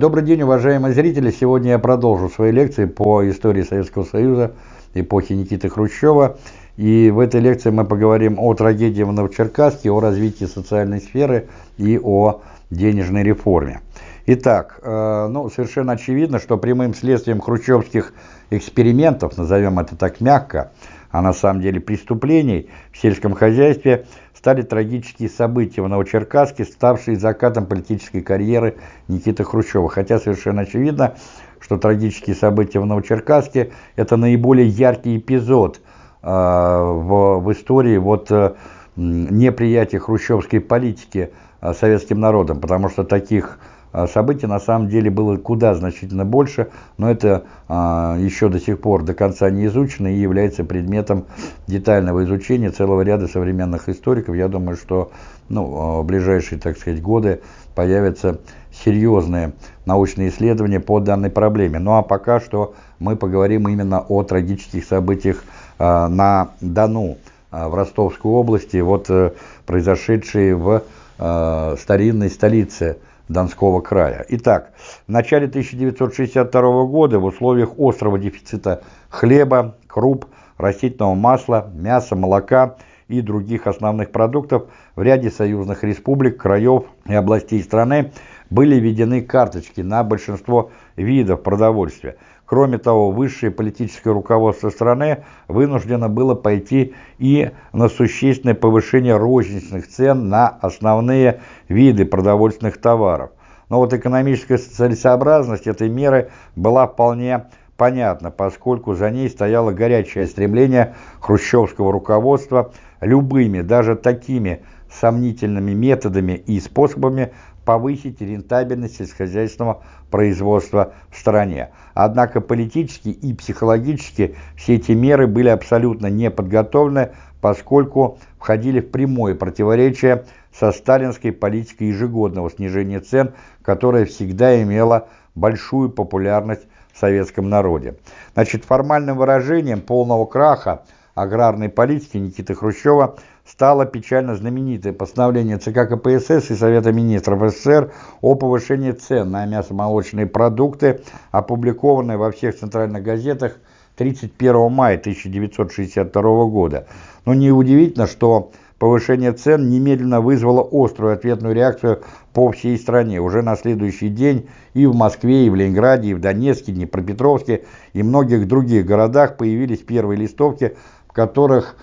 Добрый день, уважаемые зрители! Сегодня я продолжу свои лекции по истории Советского Союза эпохи Никиты Хрущева. И в этой лекции мы поговорим о трагедии в Новочеркасске, о развитии социальной сферы и о денежной реформе. Итак, э, ну, совершенно очевидно, что прямым следствием хрущевских экспериментов, назовем это так мягко, а на самом деле преступлений в сельском хозяйстве стали трагические события в Новочеркасске, ставшие закатом политической карьеры Никиты Хрущева. Хотя совершенно очевидно, что трагические события в Новочеркасске – это наиболее яркий эпизод э, в, в истории вот, э, неприятия хрущевской политики э, советским народом, потому что таких а, событий на самом деле было куда значительно больше, но это а, еще до сих пор до конца не изучено и является предметом детального изучения целого ряда современных историков. Я думаю, что ну, а, в ближайшие, так сказать, годы появятся серьезные научные исследования по данной проблеме. Ну а пока что мы поговорим именно о трагических событиях а, на Дону, а, в Ростовской области, вот э, произошедшие в а, старинной столице Донского края. Итак, в начале 1962 года в условиях острого дефицита хлеба, круп, растительного масла, мяса, молока и других основных продуктов в ряде союзных республик, краев и областей страны были введены карточки на большинство видов продовольствия – Кроме того, высшее политическое руководство страны вынуждено было пойти и на существенное повышение розничных цен на основные виды продовольственных товаров. Но вот экономическая целесообразность этой меры была вполне понятна, поскольку за ней стояло горячее стремление хрущевского руководства любыми, даже такими сомнительными методами и способами повысить рентабельность сельскохозяйственного производства в стране. Однако политически и психологически все эти меры были абсолютно не подготовлены, поскольку входили в прямое противоречие со сталинской политикой ежегодного снижения цен, которая всегда имела большую популярность в советском народе. Значит, формальным выражением полного краха аграрной политики Никиты Хрущева – стало печально знаменитое постановление ЦК КПСС и Совета министров СССР о повышении цен на мясомолочные продукты, опубликованное во всех центральных газетах 31 мая 1962 года. Но неудивительно, что повышение цен немедленно вызвало острую ответную реакцию по всей стране. Уже на следующий день и в Москве, и в Ленинграде, и в Донецке, Днепропетровске и многих других городах появились первые листовки, в которых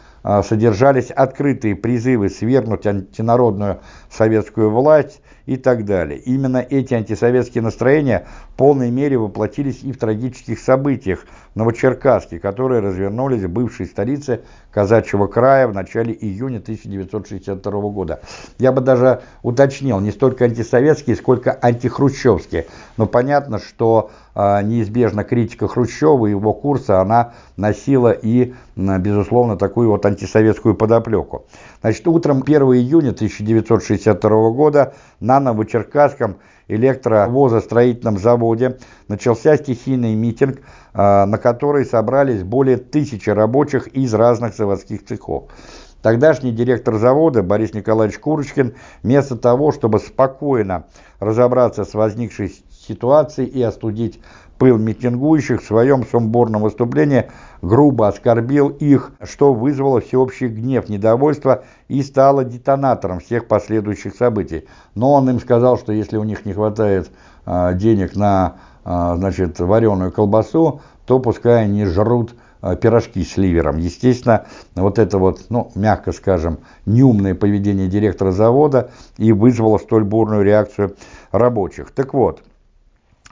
содержались открытые призывы свергнуть антинародную советскую власть и так далее. Именно эти антисоветские настроения в полной мере воплотились и в трагических событиях Новочеркасске, которые развернулись в бывшей столице Казачьего края в начале июня 1962 года. Я бы даже уточнил, не столько антисоветские, сколько антихрущевские. Но понятно, что а, неизбежно критика Хрущева и его курса, она носила и, безусловно, такую вот антисоветскую подоплеку. Значит, утром 1 июня 1962 года на Новочеркасском электровозостроительном заводе начался стихийный митинг, а, на который собрались более тысячи рабочих из разных заводских цехов. Тогдашний директор завода Борис Николаевич Курочкин, вместо того, чтобы спокойно разобраться с возникшей ситуации и остудить пыл митингующих в своем сумбурном выступлении грубо оскорбил их, что вызвало всеобщий гнев, недовольство и стало детонатором всех последующих событий. Но он им сказал, что если у них не хватает э, денег на э, значит, вареную колбасу, то пускай они жрут э, пирожки с ливером. Естественно, вот это вот, ну, мягко скажем, неумное поведение директора завода и вызвало столь бурную реакцию рабочих. Так вот,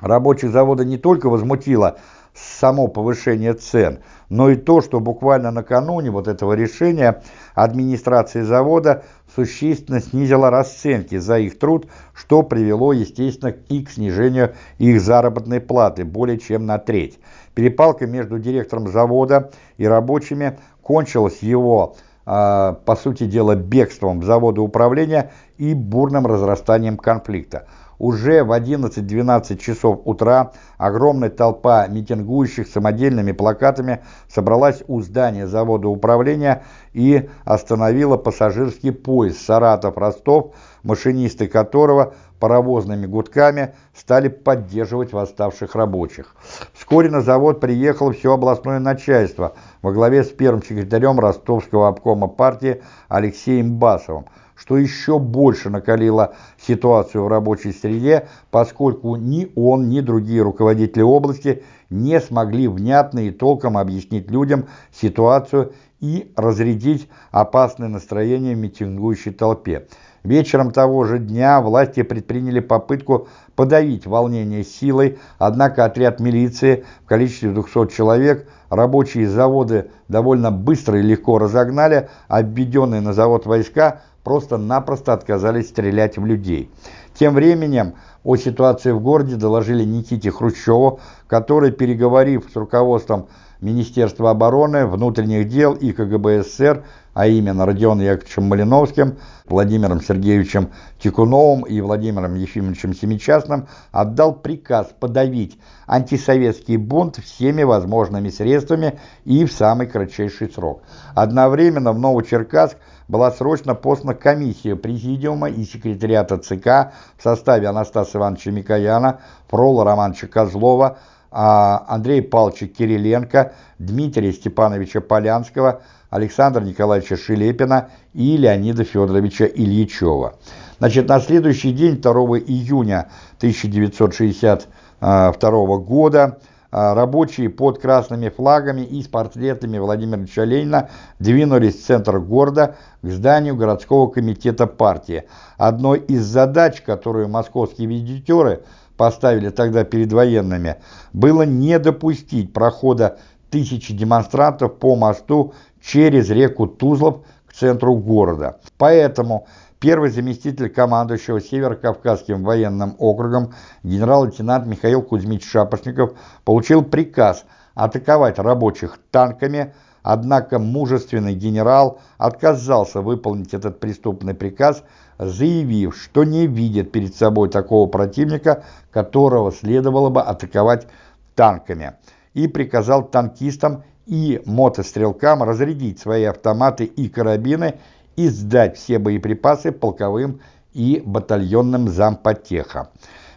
Рабочих завода не только возмутило само повышение цен, но и то, что буквально накануне вот этого решения администрация завода существенно снизила расценки за их труд, что привело, естественно, и к снижению их заработной платы более чем на треть. Перепалка между директором завода и рабочими кончилась его, э, по сути дела, бегством завода управления и бурным разрастанием конфликта. Уже в 11-12 часов утра огромная толпа митингующих самодельными плакатами собралась у здания завода управления и остановила пассажирский поезд Саратов-Ростов, машинисты которого паровозными гудками стали поддерживать восставших рабочих. Вскоре на завод приехало все областное начальство во главе с первым секретарем ростовского обкома партии Алексеем Басовым, что еще больше накалило ситуацию в рабочей среде, поскольку ни он, ни другие руководители области не смогли внятно и толком объяснить людям ситуацию и разрядить опасное настроение в митингующей толпе. Вечером того же дня власти предприняли попытку подавить волнение силой, однако отряд милиции в количестве 200 человек рабочие заводы довольно быстро и легко разогнали, введенные на завод войска просто-напросто отказались стрелять в людей. Тем временем о ситуации в городе доложили Никите Хрущеву, который, переговорив с руководством Министерства обороны, внутренних дел и КГБ СССР, а именно Родионом Яковлевичем Малиновским, Владимиром Сергеевичем Тикуновым и Владимиром Ефимовичем Семичастным, отдал приказ подавить антисоветский бунт всеми возможными средствами и в самый кратчайший срок. Одновременно в Новочеркасск была срочно послана комиссия Президиума и секретариата ЦК в составе Анастаса Ивановича Микояна, Фрола Романовича Козлова, а Андрея Павловича Кириленко, Дмитрия Степановича Полянского, Александра Николаевича Шелепина и Леонида Федоровича Ильичева. Значит, на следующий день, 2 июня 1962 года, а, рабочие под красными флагами и с портретами Владимира Ильича Ленина двинулись в центр города к зданию городского комитета партии. Одной из задач, которую московские визитеры – поставили тогда перед военными, было не допустить прохода тысячи демонстрантов по мосту через реку Тузлов к центру города. Поэтому первый заместитель командующего Северо-Кавказским военным округом генерал-лейтенант Михаил Кузьмич Шапошников получил приказ атаковать рабочих танками, однако мужественный генерал отказался выполнить этот преступный приказ, заявив, что не видит перед собой такого противника, которого следовало бы атаковать танками, и приказал танкистам и мотострелкам разрядить свои автоматы и карабины и сдать все боеприпасы полковым и батальонным зампотеха.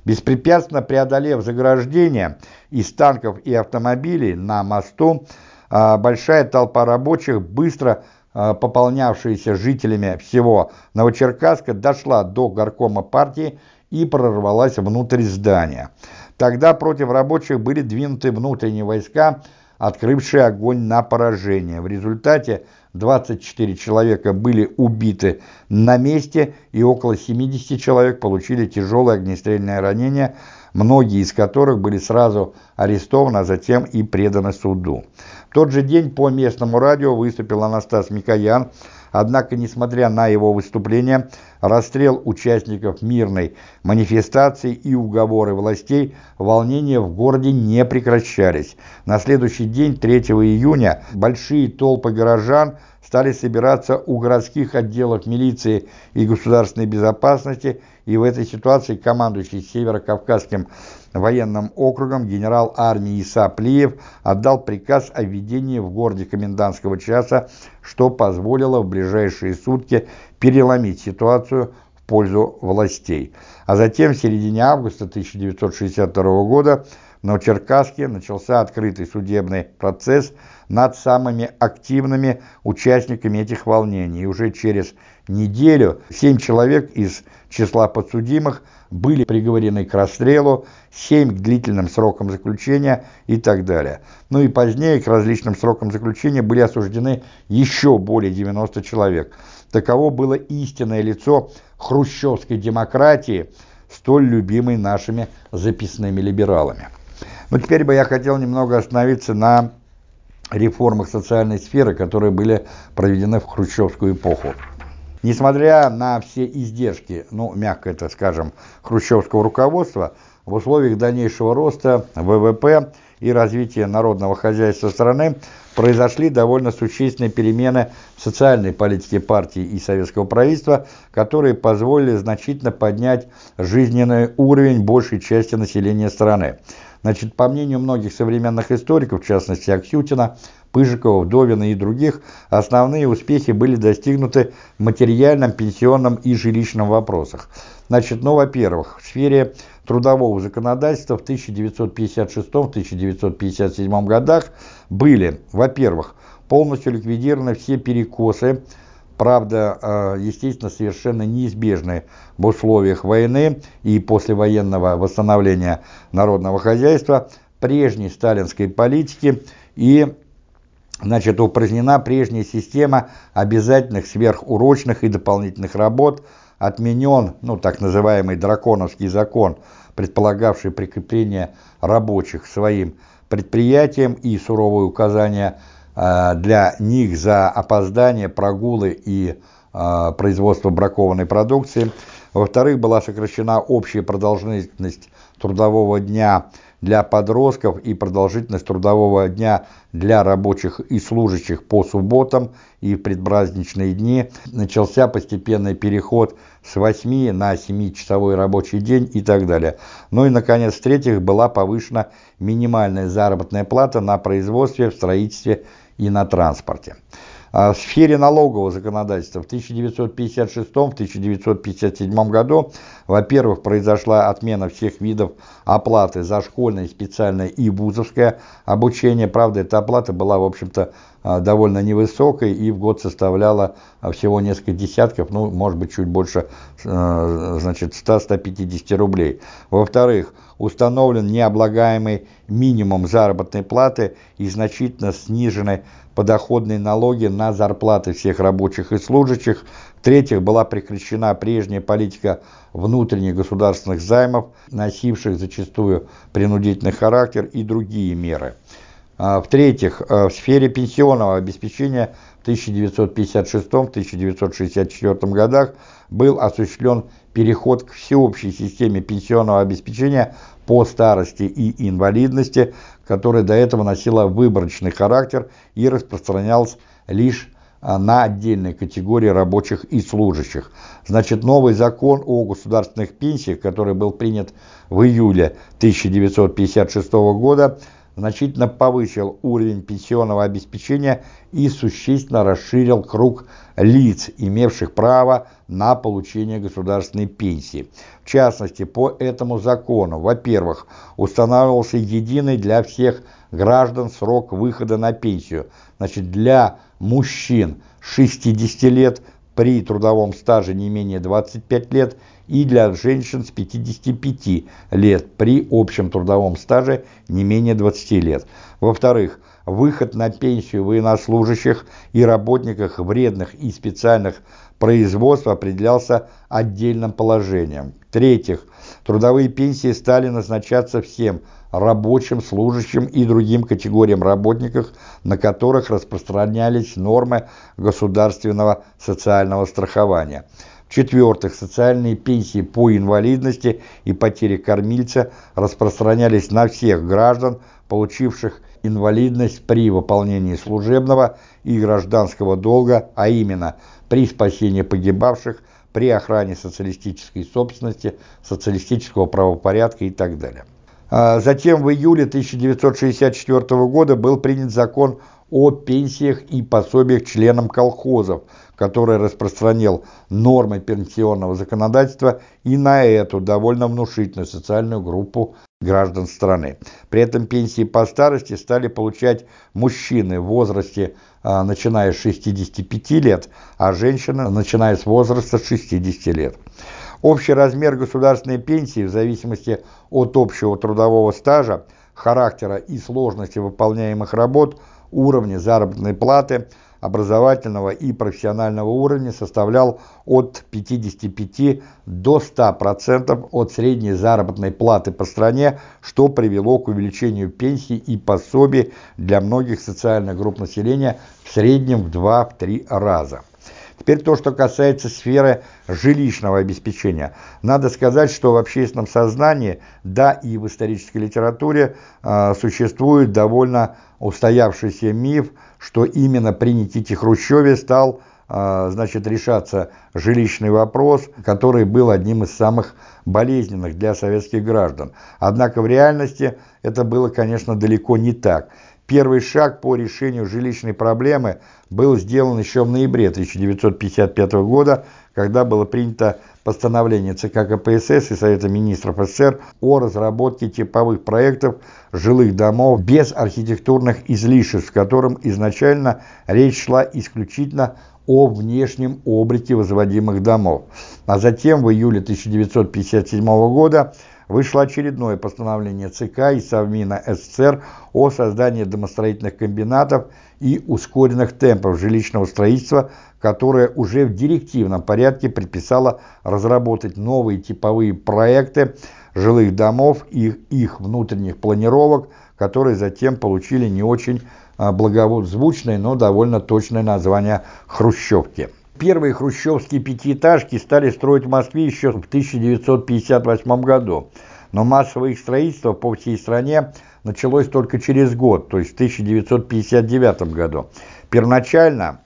Беспрепятственно преодолев заграждение из танков и автомобилей на мосту, а, большая толпа рабочих быстро Э, пополнявшаяся жителями всего Новочеркасска, дошла до горкома партии и прорвалась внутрь здания. Тогда против рабочих были двинуты внутренние войска, открывшие огонь на поражение. В результате 24 человека были убиты на месте и около 70 человек получили тяжелые огнестрельные ранения, многие из которых были сразу арестованы, а затем и преданы суду. В тот же день по местному радио выступил Анастас Микоян, однако, несмотря на его выступление, расстрел участников мирной манифестации и уговоры властей, волнения в городе не прекращались. На следующий день, 3 июня, большие толпы горожан стали собираться у городских отделов милиции и государственной безопасности, и в этой ситуации командующий Северо-Кавказским военным округом генерал армии Иса Плиев отдал приказ о введении в городе комендантского часа, что позволило в ближайшие сутки переломить ситуацию в пользу властей. А затем в середине августа 1962 года в Новочеркасске начался открытый судебный процесс над самыми активными участниками этих волнений. И уже через неделю семь человек из числа подсудимых были приговорены к расстрелу, семь к длительным срокам заключения и так далее. Ну и позднее к различным срокам заключения были осуждены еще более 90 человек. Таково было истинное лицо хрущевской демократии, столь любимой нашими записными либералами. Но теперь бы я хотел немного остановиться на реформах социальной сферы, которые были проведены в хрущевскую эпоху. Несмотря на все издержки, ну, мягко это скажем, хрущевского руководства, в условиях дальнейшего роста ВВП и развития народного хозяйства страны произошли довольно существенные перемены в социальной политике партии и советского правительства, которые позволили значительно поднять жизненный уровень большей части населения страны. Значит, по мнению многих современных историков, в частности Аксютина, Пыжикова, Вдовина и других, основные успехи были достигнуты в материальном, пенсионном и жилищном вопросах. Значит, ну, во-первых, в сфере трудового законодательства в 1956-1957 годах были, во-первых, полностью ликвидированы все перекосы, правда, э, естественно, совершенно неизбежные в условиях войны и послевоенного восстановления народного хозяйства, прежней сталинской политики и значит, упразднена прежняя система обязательных сверхурочных и дополнительных работ, отменен, ну, так называемый драконовский закон, предполагавший прикрепление рабочих к своим предприятиям и суровые указания для них за опоздание, прогулы и э, производство бракованной продукции. Во-вторых, была сокращена общая продолжительность трудового дня для подростков и продолжительность трудового дня для рабочих и служащих по субботам и в предпраздничные дни. Начался постепенный переход с 8 на 7-часовой рабочий день и так далее. Ну и, наконец, в-третьих, была повышена минимальная заработная плата на производстве, в строительстве и на транспорте. В сфере налогового законодательства в 1956-1957 году, во-первых, произошла отмена всех видов оплаты за школьное, специальное и вузовское обучение. Правда, эта оплата была, в общем-то, довольно невысокой и в год составляла а, всего несколько десятков, ну, может быть, чуть больше, значит, 100-150 рублей. Во-вторых, установлен необлагаемый минимум заработной платы и значительно снижены подоходные налоги на зарплаты всех рабочих и служащих. В-третьих, была прекращена прежняя политика внутренних государственных займов, носивших зачастую принудительный характер и другие меры. А, в-третьих, э, в сфере пенсионного обеспечения в 1956-1964 годах был осуществлен переход к всеобщей системе пенсионного обеспечения по старости и инвалидности, которая до этого носила выборочный характер и распространялась лишь а, на отдельные категории рабочих и служащих. Значит, новый закон о государственных пенсиях, который был принят в июле 1956 года, значительно повысил уровень пенсионного обеспечения и существенно расширил круг лиц, имевших право на получение государственной пенсии. В частности, по этому закону, во-первых, устанавливался единый для всех граждан срок выхода на пенсию. Значит, для мужчин 60 лет при трудовом стаже не менее 25 лет и для женщин с 55 лет при общем трудовом стаже не менее 20 лет. Во-вторых, выход на пенсию военнослужащих и работников вредных и специальных производств определялся отдельным положением. В-третьих, трудовые пенсии стали назначаться всем рабочим, служащим и другим категориям работников, на которых распространялись нормы государственного социального страхования. В-четвертых, социальные пенсии по инвалидности и потере кормильца распространялись на всех граждан, получивших инвалидность при выполнении служебного и гражданского долга, а именно при спасении погибавших, при охране социалистической собственности, социалистического правопорядка и так далее. А затем в июле 1964 года был принят закон о пенсиях и пособиях членам колхозов, который распространил нормы пенсионного законодательства и на эту довольно внушительную социальную группу граждан страны. При этом пенсии по старости стали получать мужчины в возрасте а, начиная с 65 лет, а женщины начиная с возраста 60 лет. Общий размер государственной пенсии в зависимости от общего трудового стажа, характера и сложности выполняемых работ – уровня заработной платы образовательного и профессионального уровня составлял от 55 до 100% от средней заработной платы по стране, что привело к увеличению пенсий и пособий для многих социальных групп населения в среднем в 2-3 раза. Теперь то, что касается сферы жилищного обеспечения. Надо сказать, что в общественном сознании, да и в исторической литературе э, существует довольно устоявшийся миф, что именно при Никите Хрущеве стал э, значит, решаться жилищный вопрос, который был одним из самых болезненных для советских граждан. Однако в реальности это было, конечно, далеко не так. Первый шаг по решению жилищной проблемы был сделан еще в ноябре 1955 года, когда было принято постановление ЦК КПСС и Совета министров СССР о разработке типовых проектов жилых домов без архитектурных излишеств, в котором изначально речь шла исключительно о внешнем облике возводимых домов. А затем в июле 1957 года вышло очередное постановление ЦК и Совмина СССР о создании домостроительных комбинатов и ускоренных темпов жилищного строительства, которое уже в директивном порядке предписало разработать новые типовые проекты жилых домов и их внутренних планировок, которые затем получили не очень а, благозвучное, но довольно точное название «Хрущевки». Первые хрущевские пятиэтажки стали строить в Москве еще в 1958 году, но массовое их строительство по всей стране началось только через год, то есть в 1959 году. Первоначально,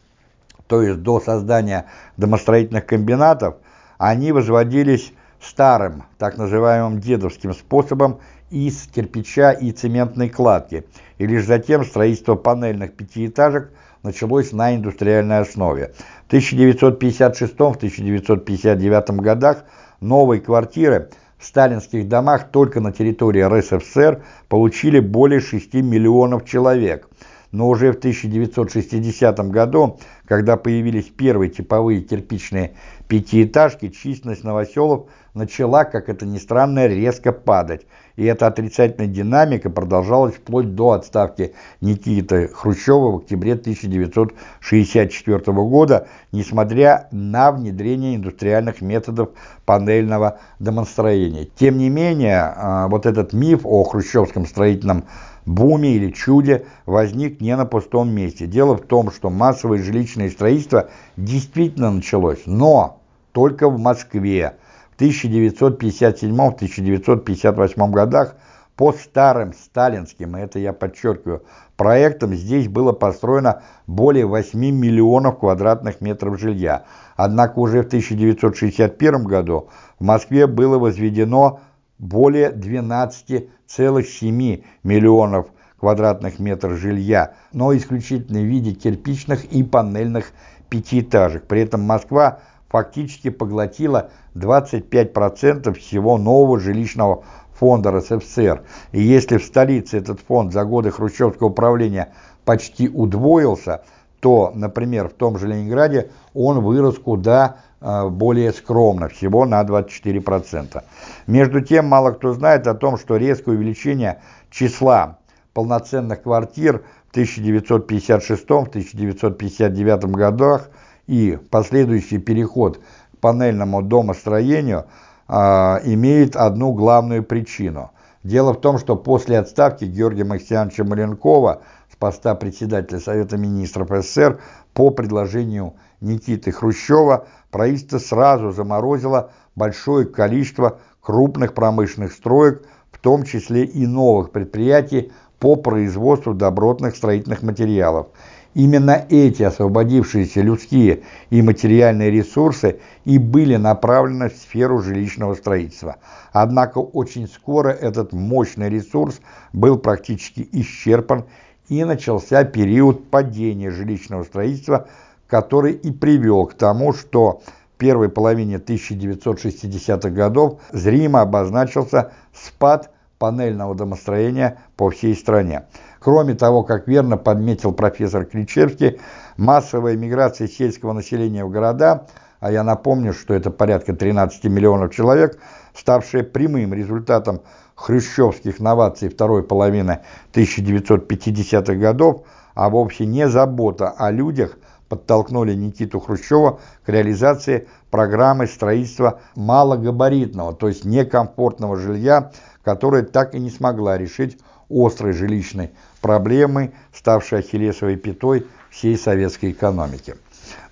то есть до создания домостроительных комбинатов, они возводились старым, так называемым дедовским способом из кирпича и цементной кладки, и лишь затем строительство панельных пятиэтажек началось на индустриальной основе. В 1956-1959 годах новые квартиры в сталинских домах только на территории РСФСР получили более 6 миллионов человек. Но уже в 1960 году, когда появились первые типовые кирпичные пятиэтажки, численность новоселов начала, как это ни странно, резко падать. И эта отрицательная динамика продолжалась вплоть до отставки Никиты Хрущева в октябре 1964 года, несмотря на внедрение индустриальных методов панельного домостроения. Тем не менее, а, вот этот миф о хрущевском строительном буме или чуде возник не на пустом месте. Дело в том, что массовое жилищное строительство действительно началось, но только в Москве, 1957-1958 годах по старым сталинским, и это я подчеркиваю, проектам здесь было построено более 8 миллионов квадратных метров жилья. Однако уже в 1961 году в Москве было возведено более 12,7 миллионов квадратных метров жилья, но исключительно в виде кирпичных и панельных пятиэтажек. При этом Москва фактически поглотила 25% всего нового жилищного фонда РСФСР. И если в столице этот фонд за годы хрущевского управления почти удвоился, то, например, в том же Ленинграде он вырос куда э, более скромно, всего на 24%. Между тем, мало кто знает о том, что резкое увеличение числа полноценных квартир в 1956-1959 годах и последующий переход панельному домостроению а, имеет одну главную причину. Дело в том, что после отставки Георгия Максимовича Маленкова с поста председателя Совета министров СССР по предложению Никиты Хрущева правительство сразу заморозило большое количество крупных промышленных строек, в том числе и новых предприятий по производству добротных строительных материалов – Именно эти освободившиеся людские и материальные ресурсы и были направлены в сферу жилищного строительства. Однако очень скоро этот мощный ресурс был практически исчерпан и начался период падения жилищного строительства, который и привел к тому, что в первой половине 1960-х годов зримо обозначился спад панельного домостроения по всей стране. Кроме того, как верно подметил профессор Кличевский, массовая миграция сельского населения в города, а я напомню, что это порядка 13 миллионов человек, ставшая прямым результатом хрущевских новаций второй половины 1950-х годов, а вовсе не забота о людях, подтолкнули Никиту Хрущева к реализации программы строительства малогабаритного, то есть некомфортного жилья, которое так и не смогла решить острой жилищной проблемой, ставшей ахиллесовой пятой всей советской экономики.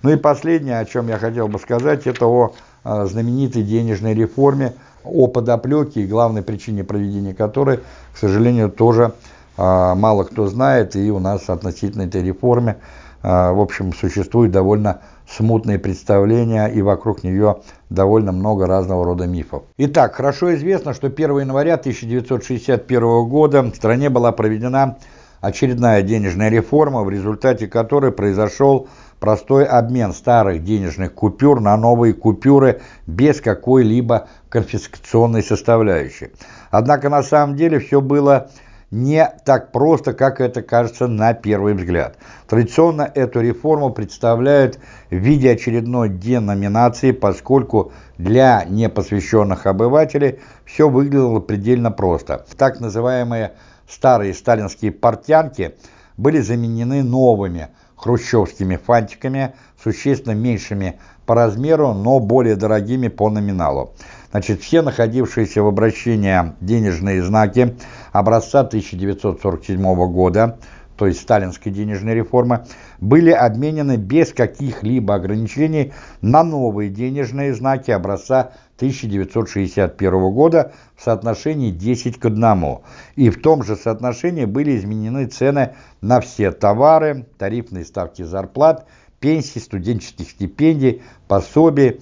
Ну и последнее, о чем я хотел бы сказать, это о э, знаменитой денежной реформе, о подоплеке и главной причине проведения которой, к сожалению, тоже э, мало кто знает, и у нас относительно этой реформе, в общем, существует довольно смутные представления, и вокруг нее довольно много разного рода мифов. Итак, хорошо известно, что 1 января 1961 года в стране была проведена очередная денежная реформа, в результате которой произошел простой обмен старых денежных купюр на новые купюры без какой-либо конфискационной составляющей. Однако на самом деле все было не так просто, как это кажется на первый взгляд. Традиционно эту реформу представляют в виде очередной деноминации, поскольку для непосвященных обывателей все выглядело предельно просто. Так называемые старые сталинские портянки были заменены новыми хрущевскими фантиками, существенно меньшими по размеру, но более дорогими по номиналу. Значит, все находившиеся в обращении денежные знаки образца 1947 года, то есть сталинской денежной реформы, были обменены без каких-либо ограничений на новые денежные знаки образца 1961 года в соотношении 10 к 1. И в том же соотношении были изменены цены на все товары, тарифные ставки зарплат, пенсий, студенческих стипендий, пособий,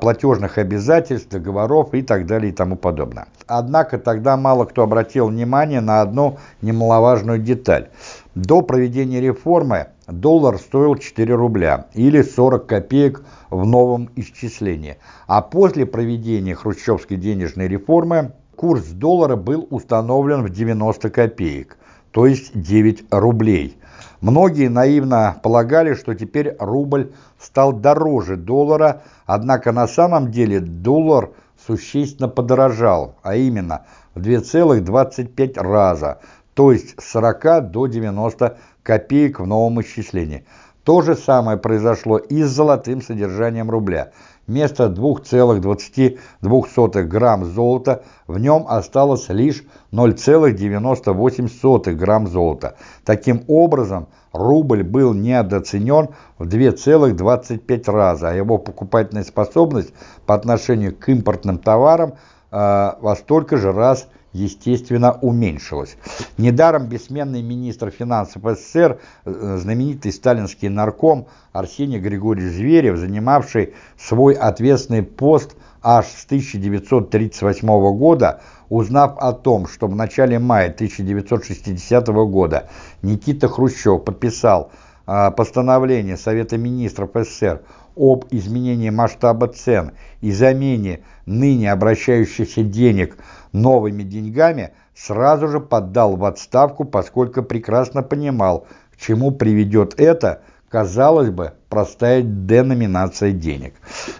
платежных обязательств, договоров и так далее и тому подобное. Однако тогда мало кто обратил внимание на одну немаловажную деталь. До проведения реформы доллар стоил 4 рубля или 40 копеек в новом исчислении, а после проведения хрущевской денежной реформы курс доллара был установлен в 90 копеек, то есть 9 рублей. Многие наивно полагали, что теперь рубль стал дороже доллара, однако на самом деле доллар существенно подорожал, а именно в 2,25 раза, то есть с 40 до 90 копеек в новом исчислении. То же самое произошло и с золотым содержанием рубля. Вместо 2,22 грамм золота в нем осталось лишь 0,98 грамм золота. Таким образом, рубль был недооценен в 2,25 раза, а его покупательная способность по отношению к импортным товарам э, во столько же раз естественно, уменьшилась. Недаром бессменный министр финансов СССР, э, знаменитый сталинский нарком Арсений Григорьевич Зверев, занимавший свой ответственный пост аж с 1938 года, узнав о том, что в начале мая 1960 года Никита Хрущев подписал э, постановление Совета министров СССР об изменении масштаба цен и замене ныне обращающихся денег новыми деньгами, сразу же поддал в отставку, поскольку прекрасно понимал, к чему приведет это, казалось бы, простая деноминация денег.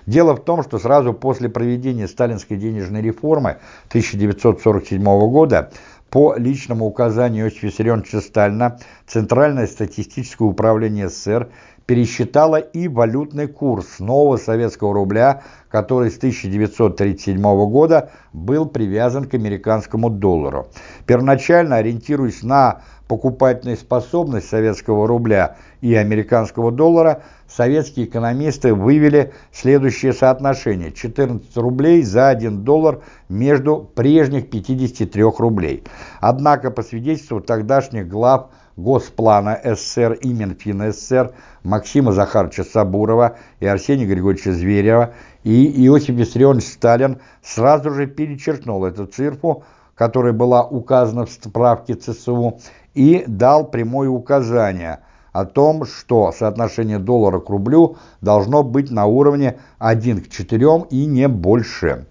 Дело в том, что сразу после проведения сталинской денежной реформы 1947 года по личному указанию Иосифа Виссарионовича Сталина Центральное статистическое управление СССР пересчитала и валютный курс нового советского рубля, который с 1937 года был привязан к американскому доллару. Первоначально, ориентируясь на покупательную способность советского рубля и американского доллара, советские экономисты вывели следующее соотношение – 14 рублей за 1 доллар между прежних 53 рублей. Однако, по свидетельству тогдашних глав Госплана СССР и Минфина СССР Максима Захаровича Сабурова и Арсения Григорьевича Зверева и Иосиф Виссарионович Сталин сразу же перечеркнул эту цифру, которая была указана в справке ЦСУ, и дал прямое указание о том, что соотношение доллара к рублю должно быть на уровне 1 к 4 и не больше.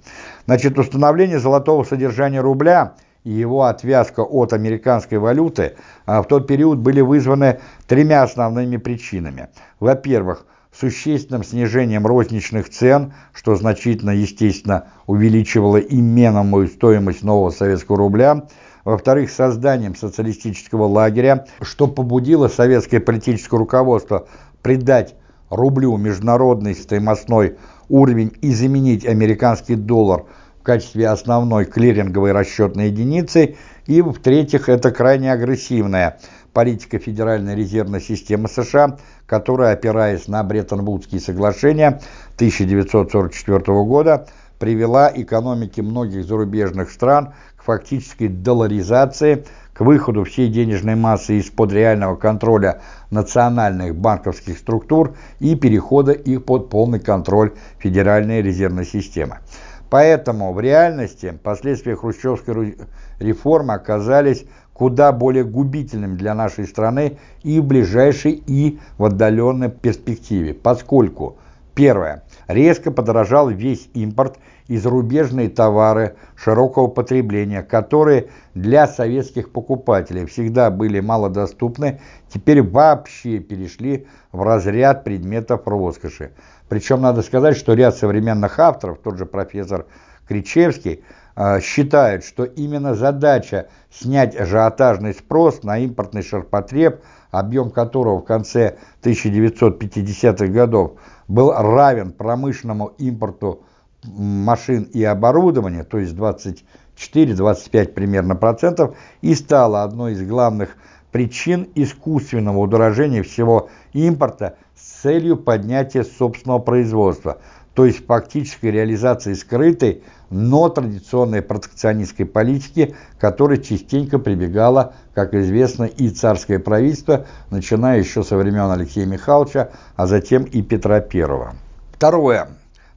Значит, установление золотого содержания рубля – и его отвязка от американской валюты а, в тот период были вызваны тремя основными причинами. Во-первых, существенным снижением розничных цен, что значительно, естественно, увеличивало именомую стоимость нового советского рубля, во-вторых, созданием социалистического лагеря, что побудило советское политическое руководство придать рублю международный стоимостной уровень и заменить американский доллар – качестве основной клиринговой расчетной единицы, и, в-третьих, это крайне агрессивная политика Федеральной резервной системы США, которая, опираясь на Бреттон-Вудские соглашения 1944 года, привела экономики многих зарубежных стран к фактической долларизации, к выходу всей денежной массы из-под реального контроля национальных банковских структур и перехода их под полный контроль Федеральной резервной системы. Поэтому в реальности последствия хрущевской реформы оказались куда более губительными для нашей страны и в ближайшей, и в отдаленной перспективе, поскольку, первое, резко подорожал весь импорт и зарубежные товары широкого потребления, которые для советских покупателей всегда были малодоступны, теперь вообще перешли в разряд предметов роскоши. Причем надо сказать, что ряд современных авторов, тот же профессор Кричевский, считает, что именно задача снять ажиотажный спрос на импортный ширпотреб, объем которого в конце 1950-х годов был равен промышленному импорту машин и оборудования, то есть 24-25 примерно процентов, и стала одной из главных причин искусственного удорожения всего импорта с целью поднятия собственного производства, то есть фактической реализации скрытой, но традиционной протекционистской политики, которой частенько прибегала, как известно, и царское правительство, начиная еще со времен Алексея Михайловича, а затем и Петра I. Второе.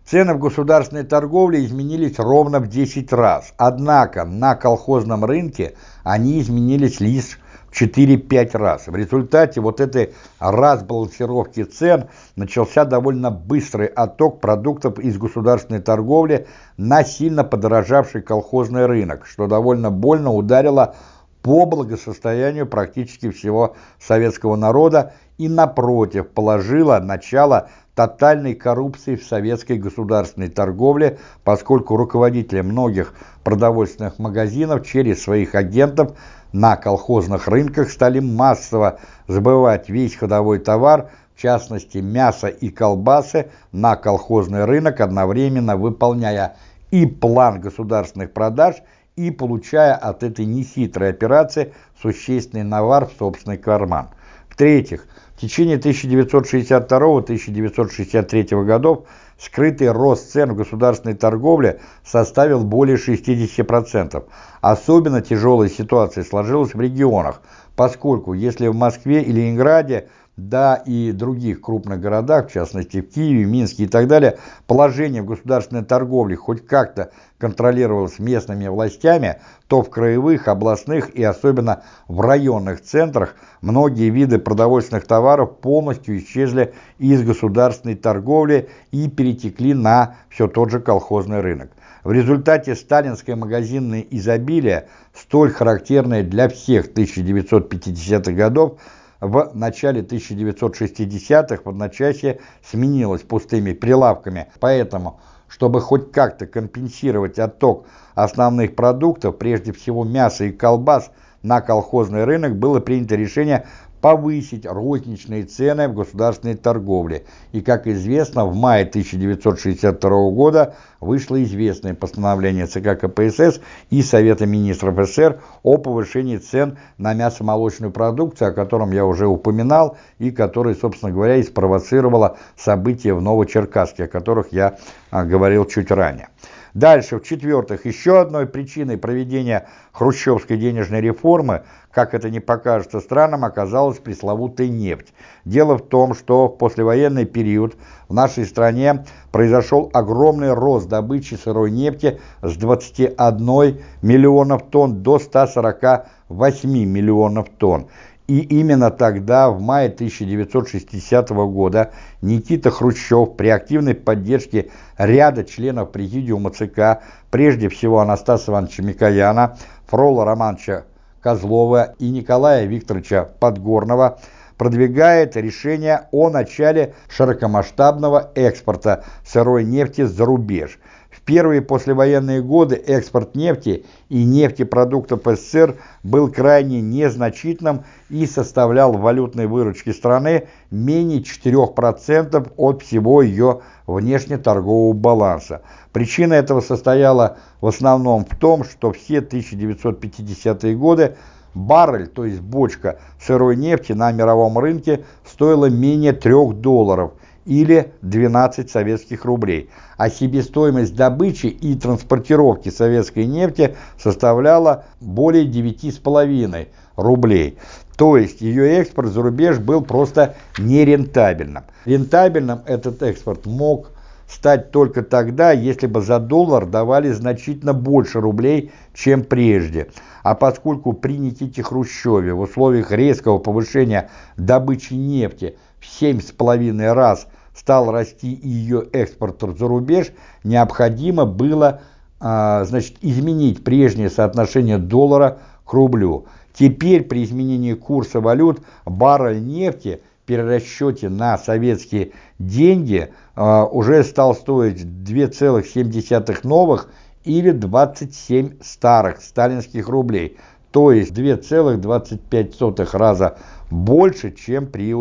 Цены в государственной торговле изменились ровно в 10 раз, однако на колхозном рынке они изменились лишь 4-5 раз. В результате вот этой разбалансировки цен начался довольно быстрый отток продуктов из государственной торговли на сильно подорожавший колхозный рынок, что довольно больно ударило по благосостоянию практически всего советского народа и, напротив, положило начало тотальной коррупции в советской государственной торговле, поскольку руководители многих продовольственных магазинов через своих агентов на колхозных рынках стали массово сбывать весь ходовой товар, в частности мясо и колбасы, на колхозный рынок, одновременно выполняя и план государственных продаж, и получая от этой нехитрой операции существенный навар в собственный карман. В-третьих, в течение 1962-1963 годов скрытый рост цен в государственной торговле составил более 60%. Особенно тяжелая ситуация сложилась в регионах, поскольку если в Москве и Ленинграде да и других крупных городах, в частности в Киеве, Минске и так далее, положение в государственной торговле хоть как-то контролировалось местными властями, то в краевых, областных и особенно в районных центрах многие виды продовольственных товаров полностью исчезли из государственной торговли и перетекли на все тот же колхозный рынок. В результате сталинское магазинное изобилие, столь характерное для всех 1950-х годов, в начале 1960-х в одночасье сменилось пустыми прилавками, поэтому, чтобы хоть как-то компенсировать отток основных продуктов, прежде всего мяса и колбас, на колхозный рынок было принято решение повысить розничные цены в государственной торговле. И, как известно, в мае 1962 года вышло известное постановление ЦК КПСС и Совета министров СССР о повышении цен на мясомолочную продукцию, о котором я уже упоминал, и которое, собственно говоря, и спровоцировало события в Новочеркасске, о которых я а, говорил чуть ранее. Дальше, в-четвертых, еще одной причиной проведения хрущевской денежной реформы, как это не покажется странным, оказалась пресловутая нефть. Дело в том, что в послевоенный период в нашей стране произошел огромный рост добычи сырой нефти с 21 миллионов тонн до 148 миллионов тонн. И именно тогда, в мае 1960 года, Никита Хрущев при активной поддержке ряда членов Президиума ЦК, прежде всего Анастаса Ивановича Микояна, Фрола Романовича Козлова и Николая Викторовича Подгорного, продвигает решение о начале широкомасштабного экспорта сырой нефти за рубеж – первые послевоенные годы экспорт нефти и нефтепродуктов СССР был крайне незначительным и составлял валютной выручке страны менее 4% от всего ее внешнеторгового баланса. Причина этого состояла в основном в том, что все 1950-е годы баррель, то есть бочка сырой нефти на мировом рынке стоила менее 3 долларов или 12 советских рублей, а себестоимость добычи и транспортировки советской нефти составляла более 9,5 рублей. То есть ее экспорт за рубеж был просто нерентабельным. Рентабельным этот экспорт мог стать только тогда, если бы за доллар давали значительно больше рублей, чем прежде. А поскольку при Никите Хрущеве в условиях резкого повышения добычи нефти в 7,5 раз стал расти и ее экспорт за рубеж, необходимо было а, значит, изменить прежнее соотношение доллара к рублю. Теперь при изменении курса валют баррель нефти – перерасчете на советские деньги э, уже стал стоить 2,7 новых или 27 старых сталинских рублей, то есть 2,25 раза больше, чем при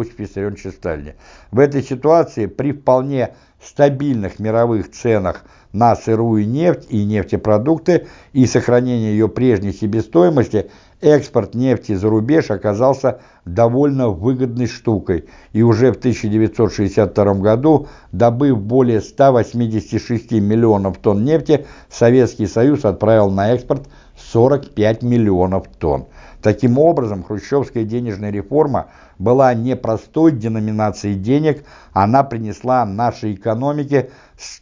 Сталине. В этой ситуации при вполне стабильных мировых ценах на сырую нефть и нефтепродукты и сохранение ее прежней себестоимости – экспорт нефти за рубеж оказался довольно выгодной штукой, и уже в 1962 году, добыв более 186 миллионов тонн нефти, Советский Союз отправил на экспорт 45 миллионов тонн. Таким образом, хрущевская денежная реформа была не простой деноминацией денег, она принесла нашей экономике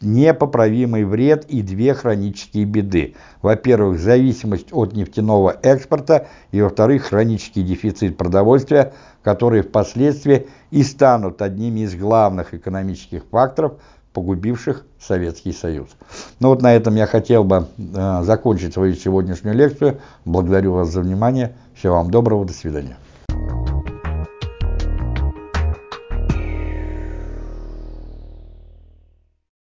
непоправимый вред и две хронические беды. Во-первых, зависимость от нефтяного экспорта и, во-вторых, хронический дефицит продовольствия, которые впоследствии и станут одними из главных экономических факторов, погубивших Советский Союз. Ну вот на этом я хотел бы э, закончить свою сегодняшнюю лекцию. Благодарю вас за внимание. Всего вам доброго. До свидания.